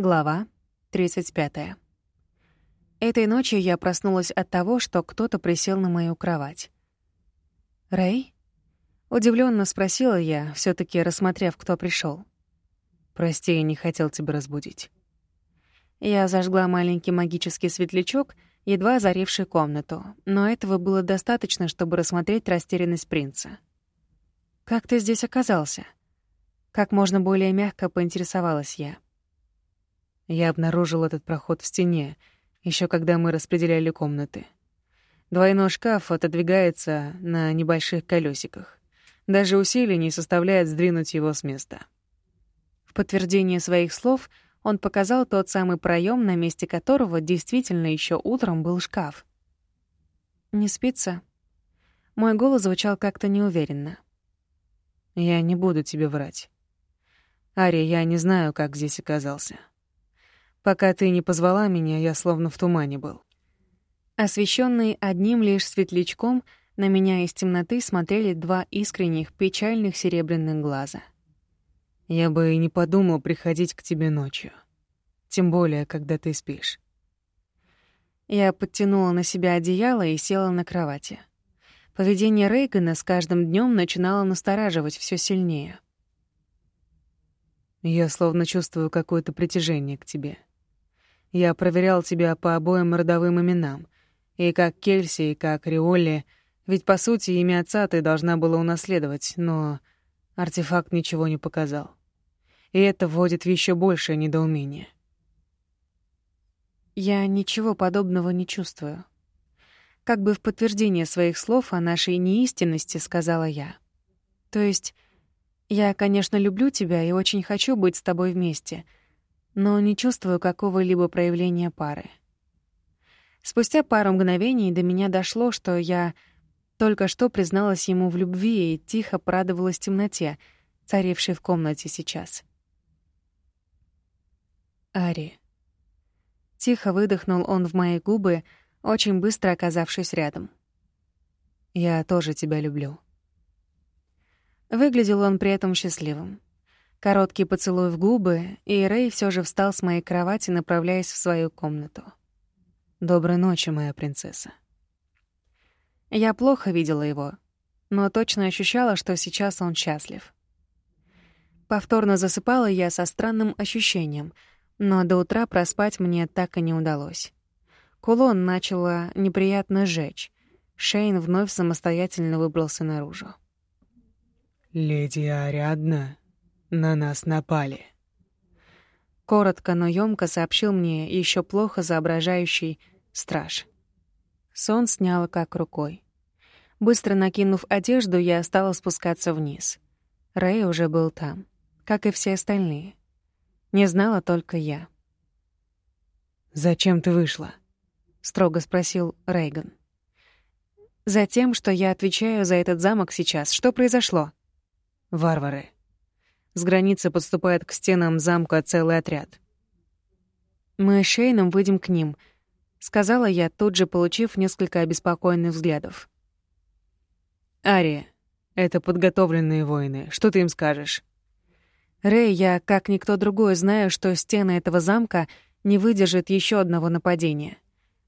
Глава 35. Этой ночью я проснулась от того, что кто-то присел на мою кровать. «Рэй?» — удивленно спросила я, все таки рассмотрев, кто пришел. «Прости, я не хотел тебя разбудить». Я зажгла маленький магический светлячок, едва озаривший комнату, но этого было достаточно, чтобы рассмотреть растерянность принца. «Как ты здесь оказался?» Как можно более мягко поинтересовалась я. Я обнаружил этот проход в стене, еще когда мы распределяли комнаты. Двойной шкаф отодвигается на небольших колесиках. Даже усилий не составляет сдвинуть его с места. В подтверждение своих слов он показал тот самый проем, на месте которого действительно еще утром был шкаф. «Не спится?» Мой голос звучал как-то неуверенно. «Я не буду тебе врать. Ари, я не знаю, как здесь оказался. Пока ты не позвала меня, я словно в тумане был. Освещенные одним лишь светлячком, на меня из темноты смотрели два искренних, печальных серебряных глаза. Я бы и не подумал приходить к тебе ночью. Тем более, когда ты спишь. Я подтянула на себя одеяло и села на кровати. Поведение Рейгана с каждым днем начинало настораживать все сильнее. Я словно чувствую какое-то притяжение к тебе. Я проверял тебя по обоим родовым именам. И как Кельси, и как Риолли. Ведь, по сути, имя отца ты должна была унаследовать, но артефакт ничего не показал. И это вводит в еще большее недоумение. Я ничего подобного не чувствую. Как бы в подтверждение своих слов о нашей неистинности сказала я. То есть, я, конечно, люблю тебя и очень хочу быть с тобой вместе — но не чувствую какого-либо проявления пары. Спустя пару мгновений до меня дошло, что я только что призналась ему в любви и тихо порадовалась темноте, царившей в комнате сейчас. «Ари». Тихо выдохнул он в мои губы, очень быстро оказавшись рядом. «Я тоже тебя люблю». Выглядел он при этом счастливым. Короткий поцелуй в губы, и Рэй все же встал с моей кровати, направляясь в свою комнату. «Доброй ночи, моя принцесса». Я плохо видела его, но точно ощущала, что сейчас он счастлив. Повторно засыпала я со странным ощущением, но до утра проспать мне так и не удалось. Кулон начала неприятно жечь. Шейн вновь самостоятельно выбрался наружу. «Леди Ариадна», на нас напали. Коротко, но ёмко сообщил мне еще плохо соображающий страж. Сон сняла как рукой. Быстро накинув одежду, я стала спускаться вниз. Рэй уже был там, как и все остальные. Не знала только я. «Зачем ты вышла?» — строго спросил Рейган. «Затем, что я отвечаю за этот замок сейчас. Что произошло?» «Варвары», с границы подступает к стенам замка целый отряд. «Мы с Шейном выйдем к ним», — сказала я, тут же получив несколько обеспокоенных взглядов. «Ария, это подготовленные воины. Что ты им скажешь?» «Рэй, я, как никто другой, знаю, что стены этого замка не выдержат еще одного нападения.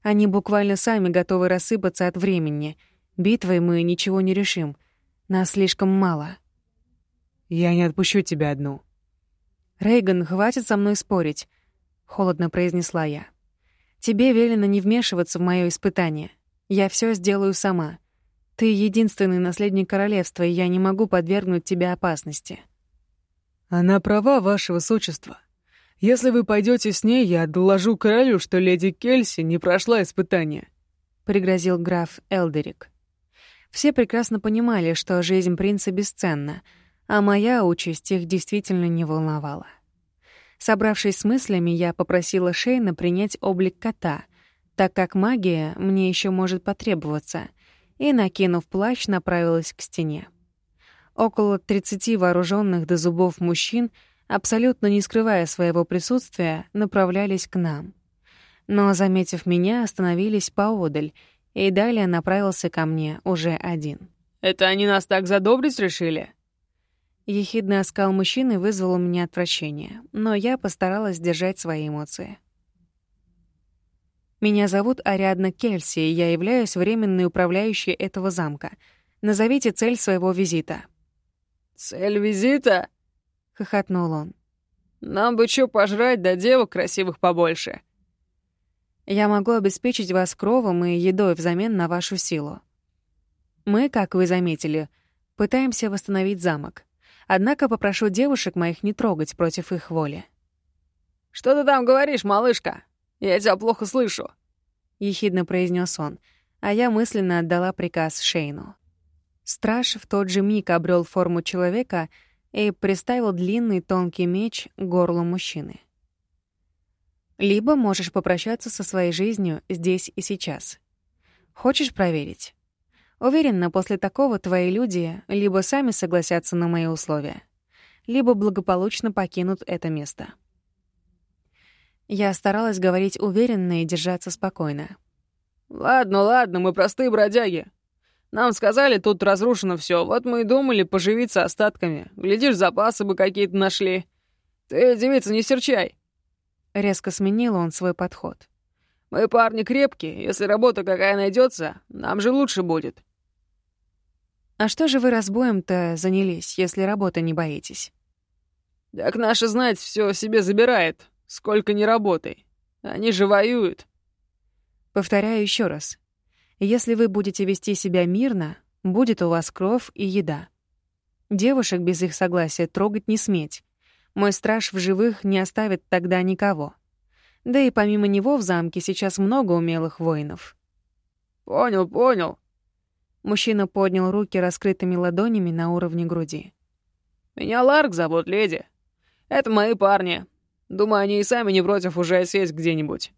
Они буквально сами готовы рассыпаться от времени. Битвой мы ничего не решим. Нас слишком мало». Я не отпущу тебя одну. Рейган, хватит со мной спорить, холодно произнесла я. Тебе велено не вмешиваться в моё испытание. Я всё сделаю сама. Ты единственный наследник королевства, и я не могу подвергнуть тебя опасности. Она права, ваше высочество. Если вы пойдете с ней, я доложу королю, что леди Кельси не прошла испытание, пригрозил граф Элдерик. Все прекрасно понимали, что жизнь принца бесценна — а моя участь их действительно не волновала. Собравшись с мыслями, я попросила Шейна принять облик кота, так как магия мне еще может потребоваться, и, накинув плащ, направилась к стене. Около 30 вооруженных до зубов мужчин, абсолютно не скрывая своего присутствия, направлялись к нам. Но, заметив меня, остановились поодаль, и далее направился ко мне уже один. «Это они нас так задобрить решили?» Ехидный оскал мужчины вызвал у меня отвращение, но я постаралась сдержать свои эмоции. Меня зовут Ариадна Кельси, и я являюсь временной управляющей этого замка. Назовите цель своего визита. «Цель визита?» — хохотнул он. «Нам бы чё пожрать, да девок красивых побольше». «Я могу обеспечить вас кровом и едой взамен на вашу силу. Мы, как вы заметили, пытаемся восстановить замок. Однако попрошу девушек моих не трогать против их воли». «Что ты там говоришь, малышка?» «Я тебя плохо слышу», — ехидно произнес он, а я мысленно отдала приказ Шейну. Страж в тот же миг обрел форму человека и приставил длинный тонкий меч к горлу мужчины. Либо можешь попрощаться со своей жизнью здесь и сейчас. Хочешь проверить? Уверена, после такого твои люди либо сами согласятся на мои условия, либо благополучно покинут это место. Я старалась говорить уверенно и держаться спокойно. «Ладно, ладно, мы простые бродяги. Нам сказали, тут разрушено все. Вот мы и думали поживиться остатками. Глядишь, запасы бы какие-то нашли. Ты, девица, не серчай». Резко сменил он свой подход. «Мы парни крепкие. Если работа какая найдется, нам же лучше будет». «А что же вы разбоем-то занялись, если работы не боитесь?» «Так наша знать все себе забирает. Сколько ни работай. Они же воюют. Повторяю еще раз. Если вы будете вести себя мирно, будет у вас кровь и еда. Девушек без их согласия трогать не сметь. Мой страж в живых не оставит тогда никого. Да и помимо него в замке сейчас много умелых воинов. «Понял, понял». Мужчина поднял руки раскрытыми ладонями на уровне груди. «Меня Ларк зовут, леди. Это мои парни. Думаю, они и сами не против уже сесть где-нибудь.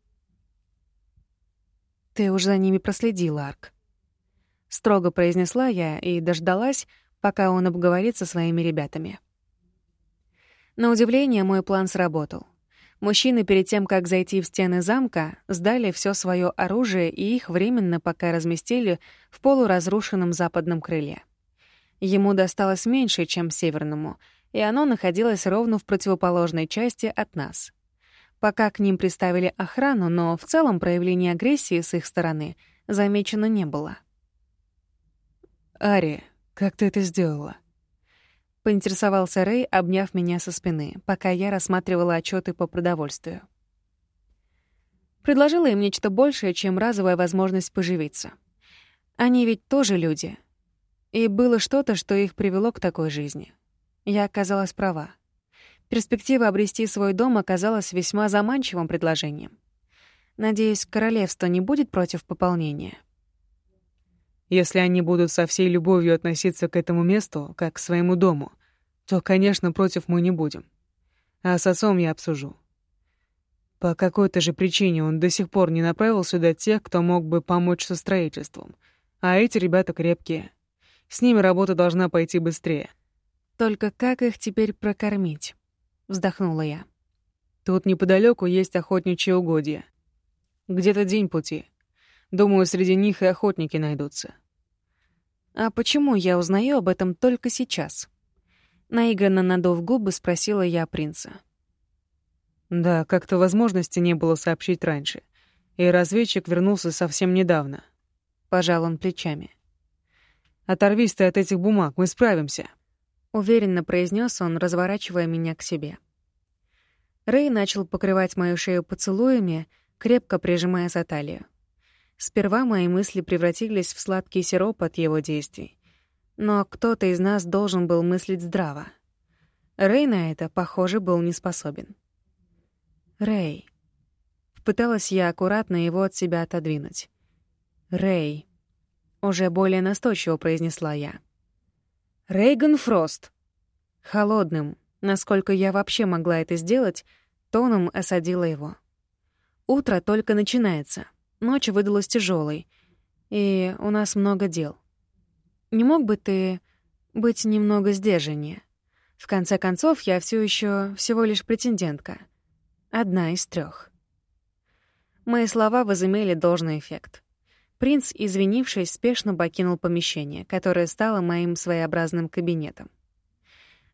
«Ты уже за ними проследил, Арк». Строго произнесла я и дождалась, пока он обговорит со своими ребятами. На удивление, мой план сработал. Мужчины перед тем, как зайти в стены замка, сдали все свое оружие и их временно пока разместили в полуразрушенном западном крыле. Ему досталось меньше, чем северному, и оно находилось ровно в противоположной части от нас. Пока к ним приставили охрану, но в целом проявления агрессии с их стороны замечено не было. «Ари, как ты это сделала?» Поинтересовался Рэй, обняв меня со спины, пока я рассматривала отчеты по продовольствию. Предложила им нечто большее, чем разовая возможность поживиться. Они ведь тоже люди. И было что-то, что их привело к такой жизни. Я оказалась права. Перспектива обрести свой дом оказалась весьма заманчивым предложением. Надеюсь, королевство не будет против пополнения. Если они будут со всей любовью относиться к этому месту, как к своему дому, то, конечно, против мы не будем. А с отцом я обсужу. По какой-то же причине он до сих пор не направил сюда тех, кто мог бы помочь со строительством. А эти ребята крепкие. С ними работа должна пойти быстрее. Только как их теперь прокормить? Вздохнула я. Тут неподалеку есть охотничьи угодья. Где-то день пути. Думаю, среди них и охотники найдутся. А почему я узнаю об этом только сейчас? Наигранно надув губы, спросила я принца. Да, как-то возможности не было сообщить раньше. И разведчик вернулся совсем недавно. Пожал он плечами. Оторвись ты от этих бумаг, мы справимся. Уверенно произнес он, разворачивая меня к себе. Рэй начал покрывать мою шею поцелуями, крепко прижимая за талию. Сперва мои мысли превратились в сладкий сироп от его действий. Но кто-то из нас должен был мыслить здраво. Рэй на это, похоже, был не способен. «Рэй». Пыталась я аккуратно его от себя отодвинуть. «Рэй», — уже более настойчиво произнесла я. Рейган Фрост. Холодным, насколько я вообще могла это сделать, тоном осадила его. Утро только начинается. Ночь выдалась тяжелой, и у нас много дел. Не мог бы ты быть немного сдержаннее? В конце концов, я все еще всего лишь претендентка. Одна из трех. Мои слова возымели должный эффект. Принц, извинившись, спешно покинул помещение, которое стало моим своеобразным кабинетом.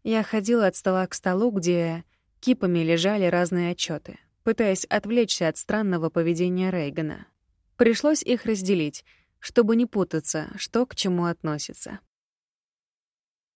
Я ходила от стола к столу, где кипами лежали разные отчеты, пытаясь отвлечься от странного поведения Рейгана. Пришлось их разделить, чтобы не путаться, что к чему относится.